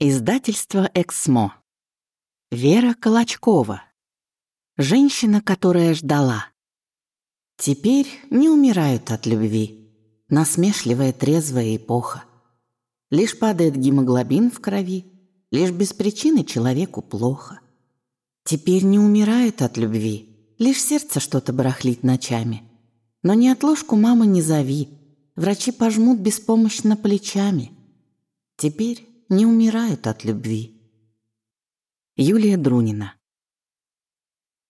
Издательство «Эксмо». Вера Колочкова. Женщина, которая ждала. Теперь не умирают от любви. Насмешливая трезвая эпоха. Лишь падает гемоглобин в крови, Лишь без причины человеку плохо. Теперь не умирают от любви, Лишь сердце что-то барахлит ночами. Но ни отложку мама не зови, Врачи пожмут беспомощно плечами. Теперь не умирают от любви. Юлия Друнина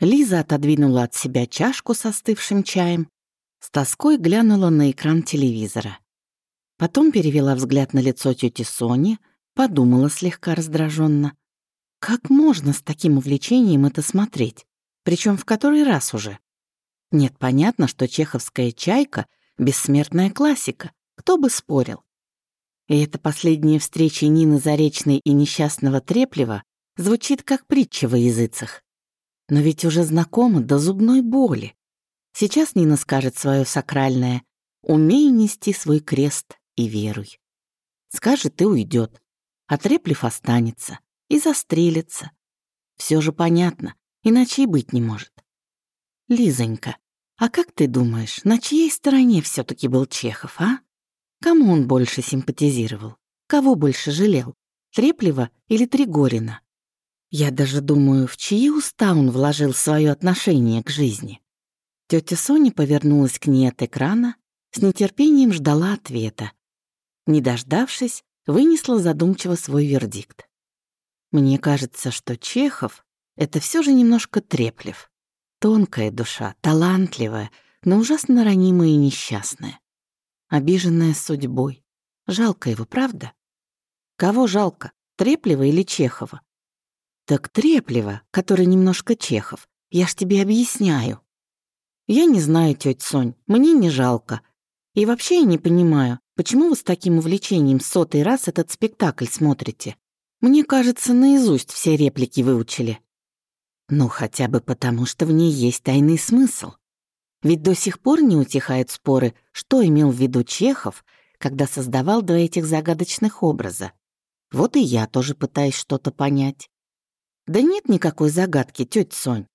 Лиза отодвинула от себя чашку с остывшим чаем, с тоской глянула на экран телевизора. Потом перевела взгляд на лицо тети Сони, подумала слегка раздраженно. Как можно с таким увлечением это смотреть? Причем в который раз уже? Нет, понятно, что чеховская «Чайка» — бессмертная классика. Кто бы спорил? И эта последняя встреча Нины Заречной и несчастного Треплева звучит как притча во языцах. Но ведь уже знакома до зубной боли. Сейчас Нина скажет свое сакральное «Умей нести свой крест и веруй». Скажет и уйдет, а Треплев останется и застрелится. Все же понятно, иначе и быть не может. Лизонька, а как ты думаешь, на чьей стороне все таки был Чехов, а? Кому он больше симпатизировал? Кого больше жалел? Треплева или Тригорина? Я даже думаю, в чьи уста он вложил свое отношение к жизни. Тетя Соня повернулась к ней от экрана, с нетерпением ждала ответа. Не дождавшись, вынесла задумчиво свой вердикт. Мне кажется, что Чехов — это все же немножко треплев. Тонкая душа, талантливая, но ужасно ранимая и несчастная обиженная судьбой. Жалко его, правда? Кого жалко, Треплева или Чехова? Так Треплева, который немножко Чехов. Я ж тебе объясняю. Я не знаю, тетя Сонь, мне не жалко. И вообще я не понимаю, почему вы с таким увлечением сотый раз этот спектакль смотрите. Мне кажется, наизусть все реплики выучили. Ну, хотя бы потому, что в ней есть тайный смысл. Ведь до сих пор не утихают споры, что имел в виду Чехов, когда создавал два этих загадочных образа. Вот и я тоже пытаюсь что-то понять. Да нет никакой загадки, тетя Сонь.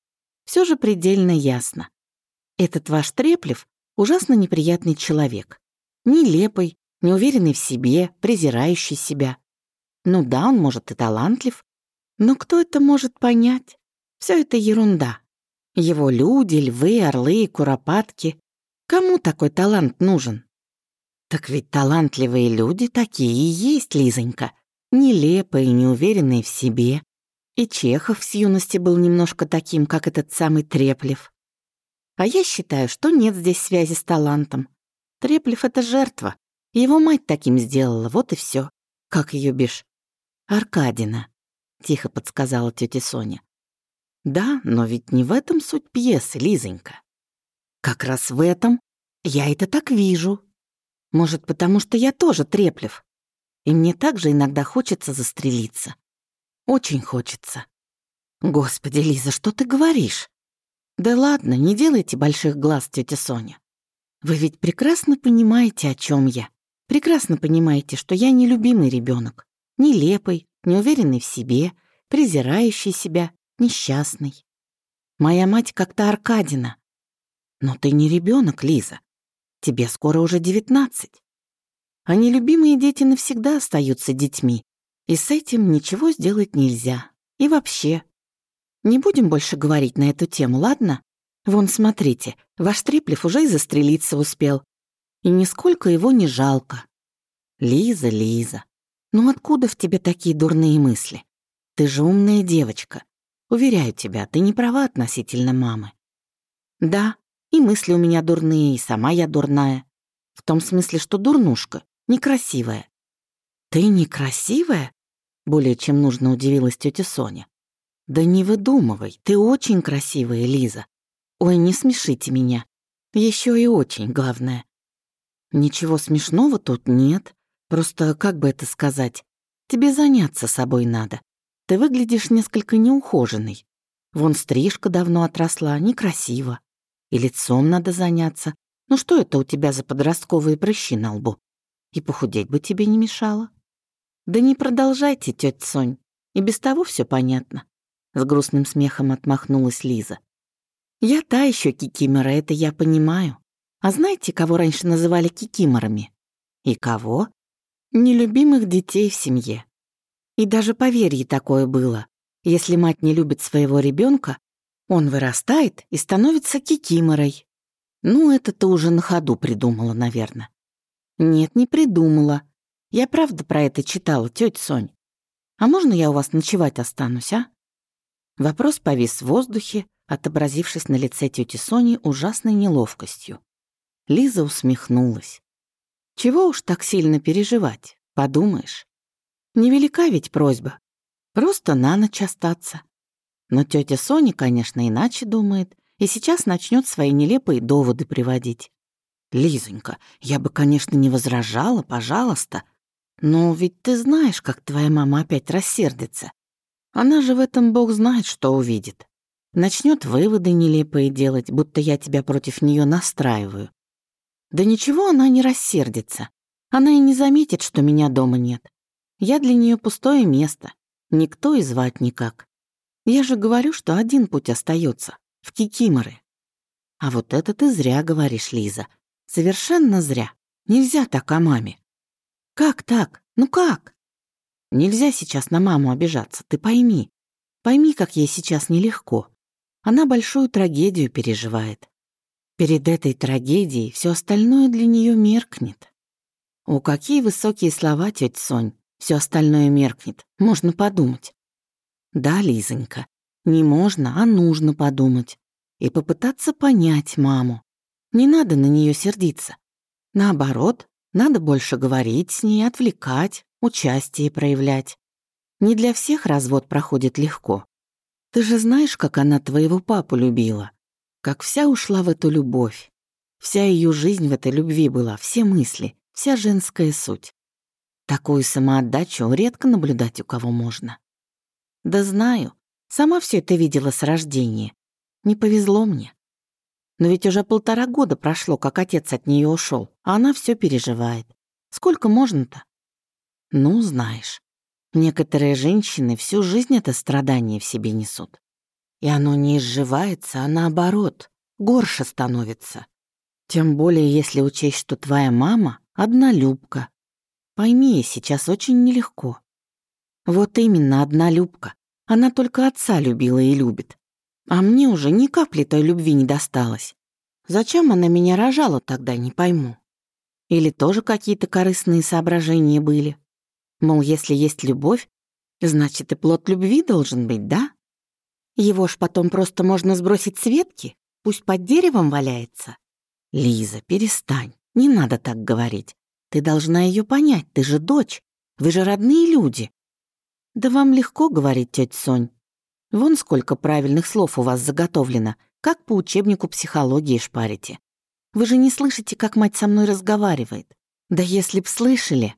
Все же предельно ясно. Этот ваш Треплев — ужасно неприятный человек. Нелепый, неуверенный в себе, презирающий себя. Ну да, он может и талантлив, но кто это может понять? Все это ерунда. Его люди, львы, орлы и куропатки. Кому такой талант нужен? Так ведь талантливые люди такие и есть, Лизонька. Нелепые, неуверенные в себе. И Чехов с юности был немножко таким, как этот самый Треплев. А я считаю, что нет здесь связи с талантом. Треплев — это жертва. Его мать таким сделала, вот и все. Как ее бишь? Аркадина, — тихо подсказала тетя Соня. Да, но ведь не в этом суть пьесы, Лизонька. Как раз в этом я это так вижу. Может, потому что я тоже треплев. И мне также иногда хочется застрелиться. Очень хочется. Господи, Лиза, что ты говоришь? Да ладно, не делайте больших глаз, тетя Соня. Вы ведь прекрасно понимаете, о чем я. Прекрасно понимаете, что я нелюбимый ребенок, нелепый, неуверенный в себе, презирающий себя несчастный. Моя мать как-то Аркадина. Но ты не ребенок, Лиза. Тебе скоро уже девятнадцать. А нелюбимые дети навсегда остаются детьми. И с этим ничего сделать нельзя. И вообще. Не будем больше говорить на эту тему, ладно? Вон, смотрите, ваш Треплев уже и застрелиться успел. И нисколько его не жалко. Лиза, Лиза, ну откуда в тебе такие дурные мысли? Ты же умная девочка. Уверяю тебя, ты не права относительно мамы. Да, и мысли у меня дурные, и сама я дурная. В том смысле, что дурнушка, некрасивая. Ты некрасивая? Более чем нужно удивилась тетя Соня. Да не выдумывай, ты очень красивая, Лиза. Ой, не смешите меня. Еще и очень, главное. Ничего смешного тут нет. Просто, как бы это сказать, тебе заняться собой надо. Ты выглядишь несколько неухоженной. Вон стрижка давно отросла, некрасиво. И лицом надо заняться. Ну что это у тебя за подростковые прыщи на лбу? И похудеть бы тебе не мешало. Да не продолжайте, тетя Сонь, и без того все понятно. С грустным смехом отмахнулась Лиза. Я та еще кикимора, это я понимаю. А знаете, кого раньше называли кикиморами? И кого? Нелюбимых детей в семье. И даже поверье такое было. Если мать не любит своего ребенка, он вырастает и становится кикиморой. Ну, это ты уже на ходу придумала, наверное. Нет, не придумала. Я правда про это читала, тетя Сонь. А можно я у вас ночевать останусь, а? Вопрос повис в воздухе, отобразившись на лице тети Сони ужасной неловкостью. Лиза усмехнулась. Чего уж так сильно переживать, подумаешь. Невелика ведь просьба. Просто на ночь остаться. Но тетя Соня, конечно, иначе думает, и сейчас начнет свои нелепые доводы приводить. «Лизонька, я бы, конечно, не возражала, пожалуйста, но ведь ты знаешь, как твоя мама опять рассердится. Она же в этом бог знает, что увидит. Начнет выводы нелепые делать, будто я тебя против нее настраиваю. Да ничего она не рассердится. Она и не заметит, что меня дома нет. Я для нее пустое место. Никто и звать никак. Я же говорю, что один путь остается в Кикиморы. А вот это ты зря говоришь, Лиза. Совершенно зря. Нельзя так о маме. Как так? Ну как? Нельзя сейчас на маму обижаться, ты пойми. Пойми, как ей сейчас нелегко. Она большую трагедию переживает. Перед этой трагедией все остальное для нее меркнет. О, какие высокие слова, тетя Сонь. Все остальное меркнет, можно подумать. Да, Лизонька, не можно, а нужно подумать. И попытаться понять маму. Не надо на нее сердиться. Наоборот, надо больше говорить с ней, отвлекать, участие проявлять. Не для всех развод проходит легко. Ты же знаешь, как она твоего папу любила. Как вся ушла в эту любовь. Вся ее жизнь в этой любви была, все мысли, вся женская суть. Такую самоотдачу редко наблюдать у кого можно. Да знаю, сама все это видела с рождения. Не повезло мне. Но ведь уже полтора года прошло, как отец от нее ушел, а она все переживает. Сколько можно-то? Ну, знаешь, некоторые женщины всю жизнь это страдание в себе несут. И оно не изживается, а наоборот, горше становится. Тем более, если учесть, что твоя мама — однолюбка. Пойми, сейчас очень нелегко. Вот именно однолюбка. Она только отца любила и любит. А мне уже ни капли той любви не досталось. Зачем она меня рожала тогда, не пойму. Или тоже какие-то корыстные соображения были. Мол, если есть любовь, значит и плод любви должен быть, да? Его ж потом просто можно сбросить с ветки, пусть под деревом валяется. Лиза, перестань, не надо так говорить. Ты должна ее понять, ты же дочь, вы же родные люди. Да вам легко говорить, тетя Сонь. Вон сколько правильных слов у вас заготовлено, как по учебнику психологии шпарите. Вы же не слышите, как мать со мной разговаривает. Да если б слышали.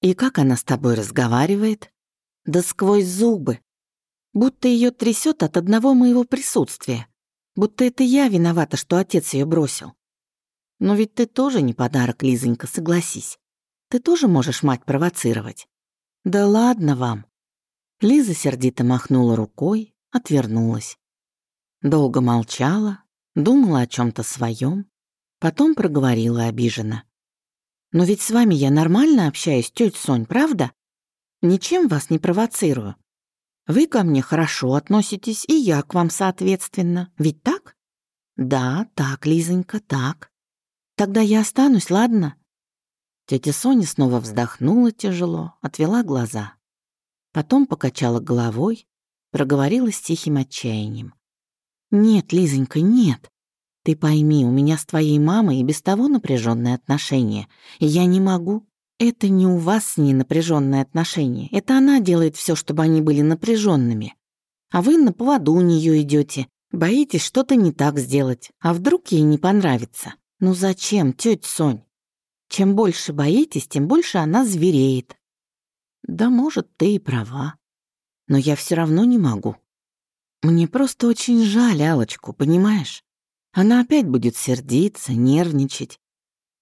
И как она с тобой разговаривает? Да сквозь зубы. Будто ее трясет от одного моего присутствия. Будто это я виновата, что отец ее бросил. Но ведь ты тоже не подарок, Лизонька, согласись. Ты тоже можешь мать провоцировать. Да ладно вам. Лиза сердито махнула рукой, отвернулась. Долго молчала, думала о чем то своем, потом проговорила обиженно. «Но ведь с вами я нормально общаюсь, тетя Сонь, правда? Ничем вас не провоцирую. Вы ко мне хорошо относитесь, и я к вам соответственно. Ведь так? Да, так, Лизонька, так. Тогда я останусь, ладно?» Тетя Соня снова вздохнула тяжело, отвела глаза. Потом покачала головой, проговорила с тихим отчаянием. «Нет, Лизонька, нет. Ты пойми, у меня с твоей мамой и без того напряженные отношения, и я не могу. Это не у вас с ней напряженные отношения, это она делает все, чтобы они были напряженными. А вы на поводу у нее идете, боитесь что-то не так сделать, а вдруг ей не понравится. Ну зачем, тетя Сонь? Чем больше боитесь, тем больше она звереет. Да, может, ты и права. Но я все равно не могу. Мне просто очень жаль Алочку, понимаешь? Она опять будет сердиться, нервничать.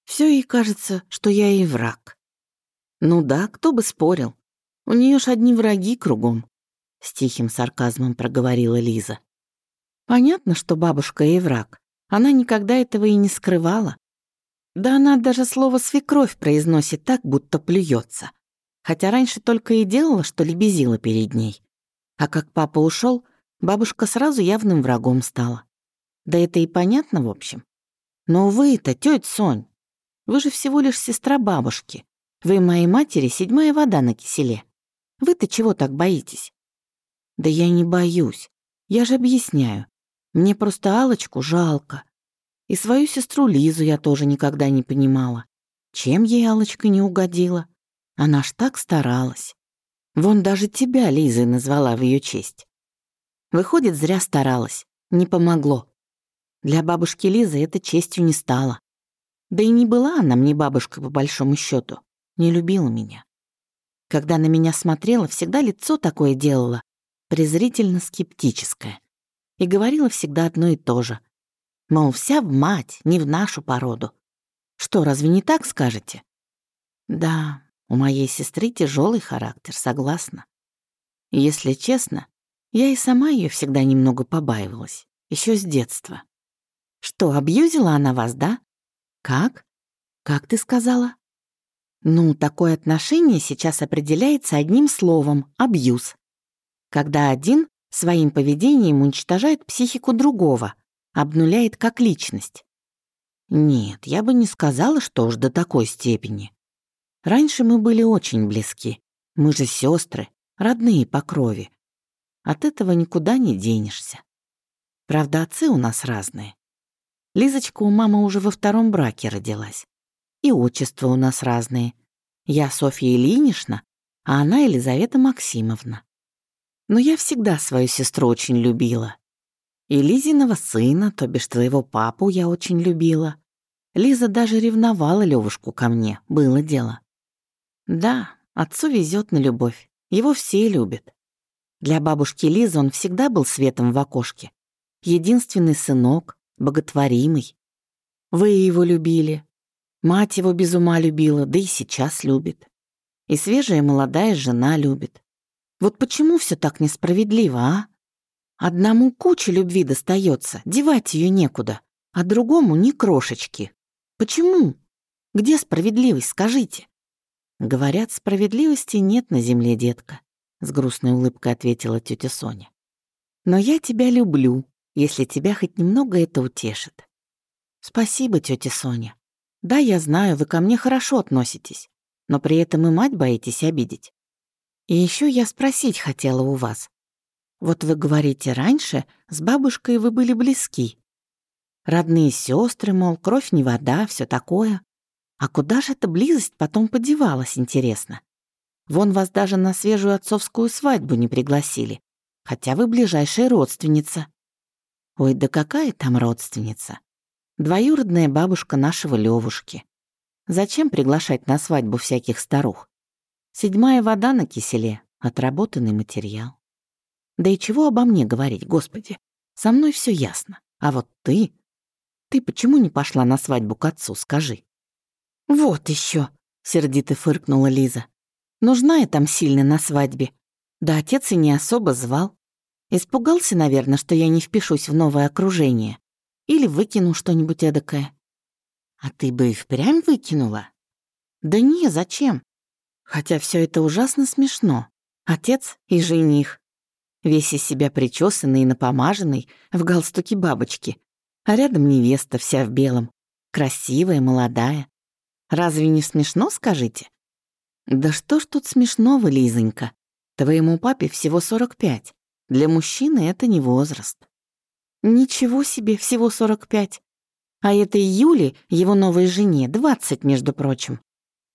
Все ей кажется, что я ей враг. Ну да, кто бы спорил. У нее ж одни враги кругом», — с тихим сарказмом проговорила Лиза. Понятно, что бабушка ей враг. Она никогда этого и не скрывала. Да она даже слово «свекровь» произносит так, будто плюется. Хотя раньше только и делала, что лебезила перед ней. А как папа ушел, бабушка сразу явным врагом стала. Да это и понятно, в общем. Но вы-то, тетя Сонь, вы же всего лишь сестра бабушки. Вы моей матери седьмая вода на киселе. Вы-то чего так боитесь? Да я не боюсь. Я же объясняю. Мне просто алочку жалко. И свою сестру Лизу я тоже никогда не понимала. Чем ей алочка не угодила? Она ж так старалась. Вон даже тебя Лизой назвала в ее честь. Выходит, зря старалась. Не помогло. Для бабушки Лизы это честью не стало. Да и не была она мне бабушкой по большому счету. Не любила меня. Когда на меня смотрела, всегда лицо такое делала, презрительно-скептическое. И говорила всегда одно и то же. Мол, вся в мать, не в нашу породу. Что, разве не так скажете? Да, у моей сестры тяжелый характер, согласна. если честно, я и сама ее всегда немного побаивалась, еще с детства. Что, абьюзила она вас, да? Как? Как ты сказала? Ну, такое отношение сейчас определяется одним словом — абьюз. Когда один своим поведением уничтожает психику другого, обнуляет как личность. Нет, я бы не сказала, что уж до такой степени. Раньше мы были очень близки. Мы же сестры, родные по крови. От этого никуда не денешься. Правда, отцы у нас разные. Лизочка у мамы уже во втором браке родилась. И отчества у нас разные. Я Софья Ильинична, а она Елизавета Максимовна. Но я всегда свою сестру очень любила. И Лизиного сына, то бишь твоего папу, я очень любила. Лиза даже ревновала Левушку ко мне, было дело. Да, отцу везет на любовь, его все любят. Для бабушки Лизы он всегда был светом в окошке. Единственный сынок, боготворимый. Вы его любили. Мать его без ума любила, да и сейчас любит. И свежая молодая жена любит. Вот почему все так несправедливо, а? Одному куча любви достается, девать ее некуда, а другому ни крошечки. Почему? Где справедливость, скажите? Говорят, справедливости нет на земле, детка, с грустной улыбкой ответила тетя Соня. Но я тебя люблю, если тебя хоть немного это утешит. Спасибо, тетя Соня. Да, я знаю, вы ко мне хорошо относитесь, но при этом и мать боитесь обидеть. И еще я спросить хотела у вас. Вот вы говорите, раньше с бабушкой вы были близки. Родные сестры, мол, кровь не вода, все такое. А куда же эта близость потом подевалась, интересно? Вон вас даже на свежую отцовскую свадьбу не пригласили, хотя вы ближайшая родственница. Ой, да какая там родственница? Двоюродная бабушка нашего Левушки. Зачем приглашать на свадьбу всяких старух? Седьмая вода на киселе, отработанный материал. Да и чего обо мне говорить, господи? Со мной все ясно. А вот ты... Ты почему не пошла на свадьбу к отцу, скажи? Вот еще, сердито фыркнула Лиза. Нужна я там сильно на свадьбе. Да отец и не особо звал. Испугался, наверное, что я не впишусь в новое окружение. Или выкину что-нибудь эдакое. А ты бы и впрямь выкинула? Да не, зачем? Хотя все это ужасно смешно. Отец и жених. Весь из себя причесанный и напомаженный, в галстуке бабочки. А рядом невеста вся в белом. Красивая, молодая. Разве не смешно, скажите? Да что ж тут смешного, Лизонька? Твоему папе всего 45. Для мужчины это не возраст. Ничего себе, всего 45. А этой Юле, его новой жене, 20, между прочим.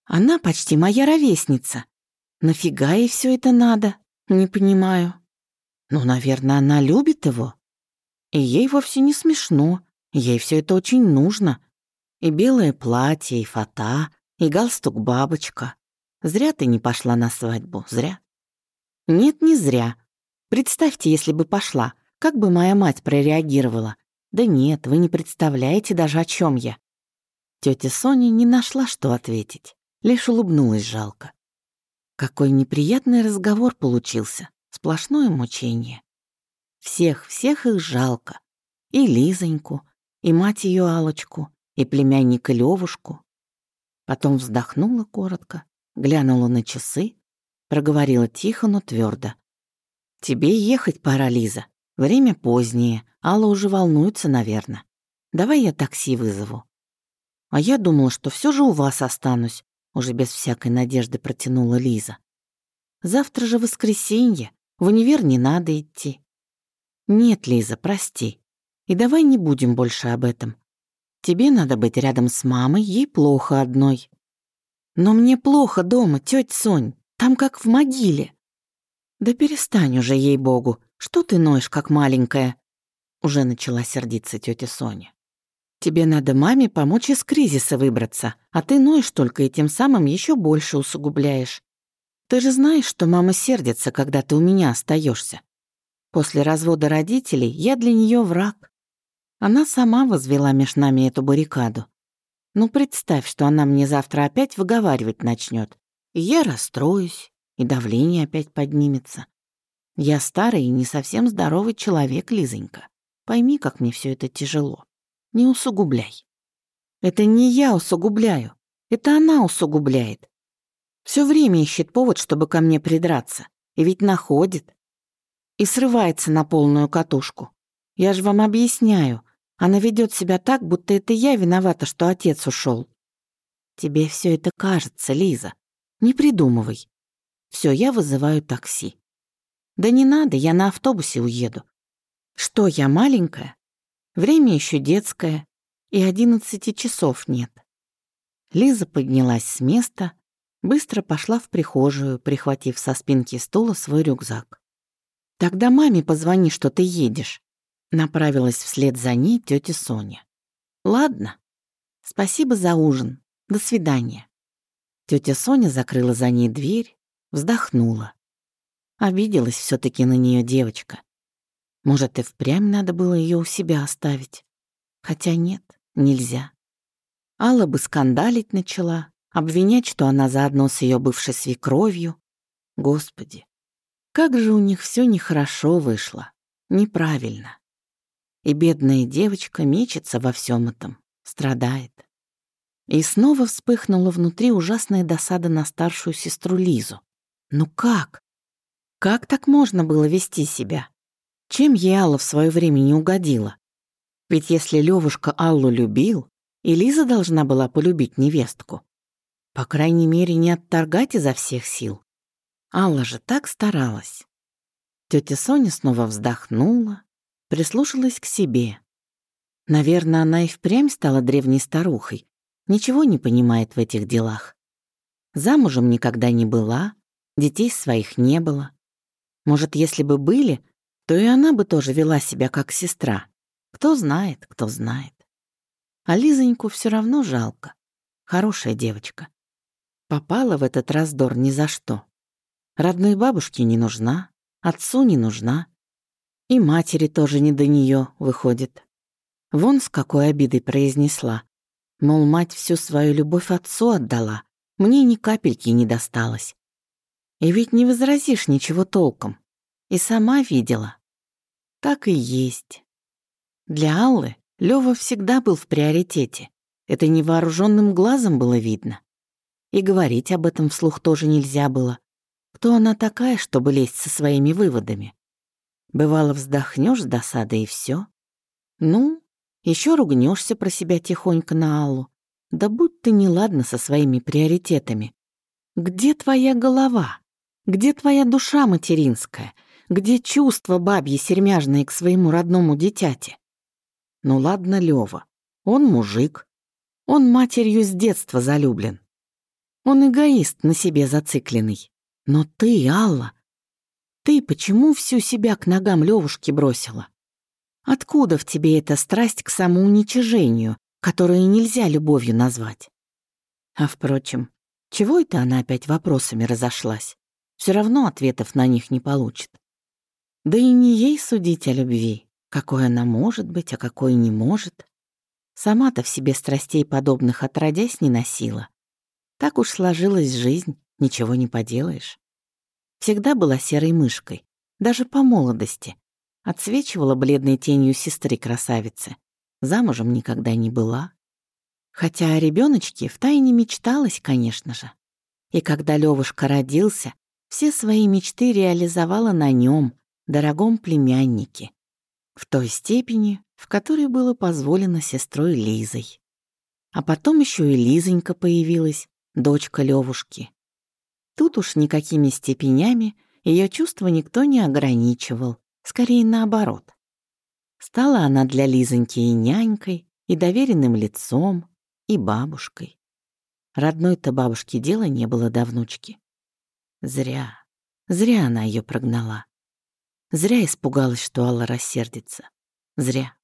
Она почти моя ровесница. Нафига ей все это надо? Не понимаю. Ну, наверное, она любит его. И ей вовсе не смешно. Ей все это очень нужно. И белое платье, и фата, и галстук-бабочка. Зря ты не пошла на свадьбу, зря. Нет, не зря. Представьте, если бы пошла, как бы моя мать прореагировала. Да нет, вы не представляете даже, о чем я. Тетя Соня не нашла, что ответить, лишь улыбнулась жалко. Какой неприятный разговор получился. Сплошное мучение. Всех-всех их жалко. И Лизоньку, и мать ее Алочку, и племянника Левушку. Потом вздохнула коротко, глянула на часы, проговорила тихо, но твердо. «Тебе ехать пора, Лиза. Время позднее, Алла уже волнуется, наверное. Давай я такси вызову». «А я думала, что все же у вас останусь», уже без всякой надежды протянула Лиза. «Завтра же воскресенье, в универ не надо идти». «Нет, Лиза, прости. И давай не будем больше об этом. Тебе надо быть рядом с мамой, ей плохо одной». «Но мне плохо дома, тетя Сонь, там как в могиле». «Да перестань уже, ей-богу, что ты ноешь, как маленькая?» Уже начала сердиться тетя Соня. «Тебе надо маме помочь из кризиса выбраться, а ты ноешь только и тем самым еще больше усугубляешь. Ты же знаешь, что мама сердится, когда ты у меня остаешься. После развода родителей я для нее враг. Она сама возвела меж нами эту баррикаду. Ну, представь, что она мне завтра опять выговаривать начнет, я расстроюсь, и давление опять поднимется. Я старый и не совсем здоровый человек, Лизонька. Пойми, как мне все это тяжело. Не усугубляй. Это не я усугубляю, это она усугубляет. Все время ищет повод, чтобы ко мне придраться. И ведь находит и срывается на полную катушку. Я же вам объясняю, она ведет себя так, будто это я виновата, что отец ушел. Тебе все это кажется, Лиза. Не придумывай. Все, я вызываю такси. Да не надо, я на автобусе уеду. Что, я маленькая? Время еще детское, и одиннадцати часов нет. Лиза поднялась с места, быстро пошла в прихожую, прихватив со спинки стула свой рюкзак. «Тогда маме позвони, что ты едешь», — направилась вслед за ней тетя Соня. «Ладно. Спасибо за ужин. До свидания». Тетя Соня закрыла за ней дверь, вздохнула. Обиделась все таки на нее девочка. Может, и впрямь надо было ее у себя оставить. Хотя нет, нельзя. Алла бы скандалить начала, обвинять, что она заодно с ее бывшей свекровью. Господи, как же у них все нехорошо вышло, неправильно. И бедная девочка мечется во всем этом, страдает. И снова вспыхнула внутри ужасная досада на старшую сестру Лизу. Ну как? Как так можно было вести себя? Чем ей Алла в свое время не угодила? Ведь если Левушка Аллу любил, и Лиза должна была полюбить невестку. По крайней мере, не отторгать изо всех сил. Алла же так старалась. Тетя Соня снова вздохнула, прислушалась к себе. Наверное, она и впрямь стала древней старухой, ничего не понимает в этих делах. Замужем никогда не была, детей своих не было. Может, если бы были, то и она бы тоже вела себя как сестра. Кто знает, кто знает. А Лизоньку все равно жалко. Хорошая девочка. Попала в этот раздор ни за что. Родной бабушке не нужна, отцу не нужна. И матери тоже не до нее выходит. Вон с какой обидой произнесла. Мол, мать всю свою любовь отцу отдала, мне ни капельки не досталось. И ведь не возразишь ничего толком. И сама видела. Так и есть. Для Аллы Лёва всегда был в приоритете. Это невооруженным глазом было видно. И говорить об этом вслух тоже нельзя было. Кто она такая, чтобы лезть со своими выводами? Бывало, вздохнешь с досадой и все. Ну, еще ругнешься про себя тихонько на Аллу. Да будь ты неладна со своими приоритетами. Где твоя голова? Где твоя душа материнская? Где чувства бабьи сермяжные к своему родному дитяти? Ну ладно, Лёва, он мужик. Он матерью с детства залюблен. Он эгоист на себе зацикленный. Но ты, Алла, ты почему всю себя к ногам Левушки бросила? Откуда в тебе эта страсть к самоуничижению, которую нельзя любовью назвать? А впрочем, чего это она опять вопросами разошлась? Все равно ответов на них не получит. Да и не ей судить о любви, какой она может быть, а какой не может. Сама-то в себе страстей подобных отродясь не носила. Так уж сложилась жизнь, Ничего не поделаешь. Всегда была серой мышкой, даже по молодости. Отсвечивала бледной тенью сестры-красавицы. Замужем никогда не была. Хотя о ребёночке втайне мечталась, конечно же. И когда Левушка родился, все свои мечты реализовала на нем, дорогом племяннике, в той степени, в которой было позволено сестрой Лизой. А потом еще и Лизонька появилась, дочка Левушки. Тут уж никакими степенями ее чувства никто не ограничивал, скорее наоборот. Стала она для Лизоньки и нянькой, и доверенным лицом, и бабушкой. Родной-то бабушке дела не было до внучки. Зря, зря она ее прогнала. Зря испугалась, что Алла рассердится. Зря.